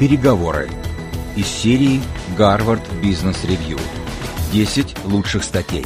Переговоры. Из серии Гарвард Бизнес Ревью. 10 лучших статей.